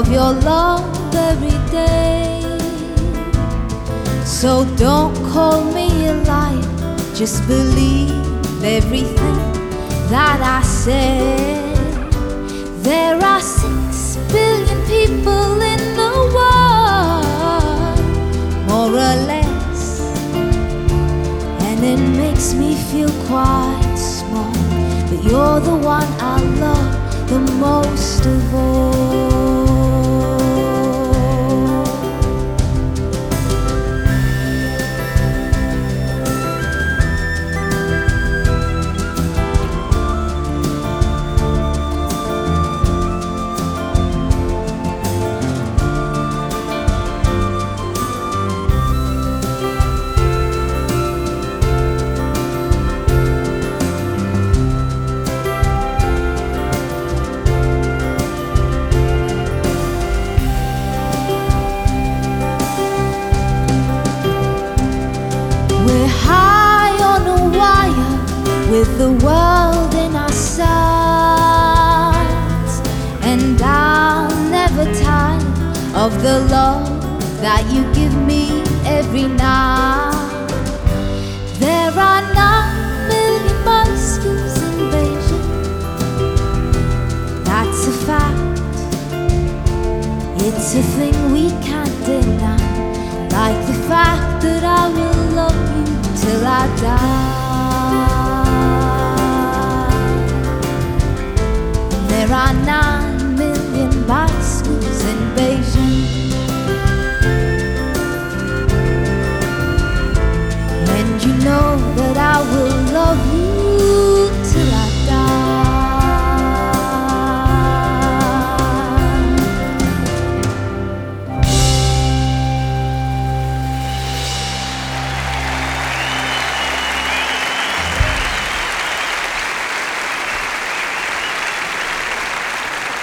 Of your love every day. So don't call me a liar, just believe everything that I say. There are six billion people in the world, more or less, and it makes me feel quite small. But you're the one I love the most of all. High on a wire with the world in our sights, and I'll never tire of the love that you give me every night. There are nine million monsters in Beijing. That's a fact. It's a thing we can't deny. Like the fact that I will love you till I die. There are nine million bicycles in Beijing. And you know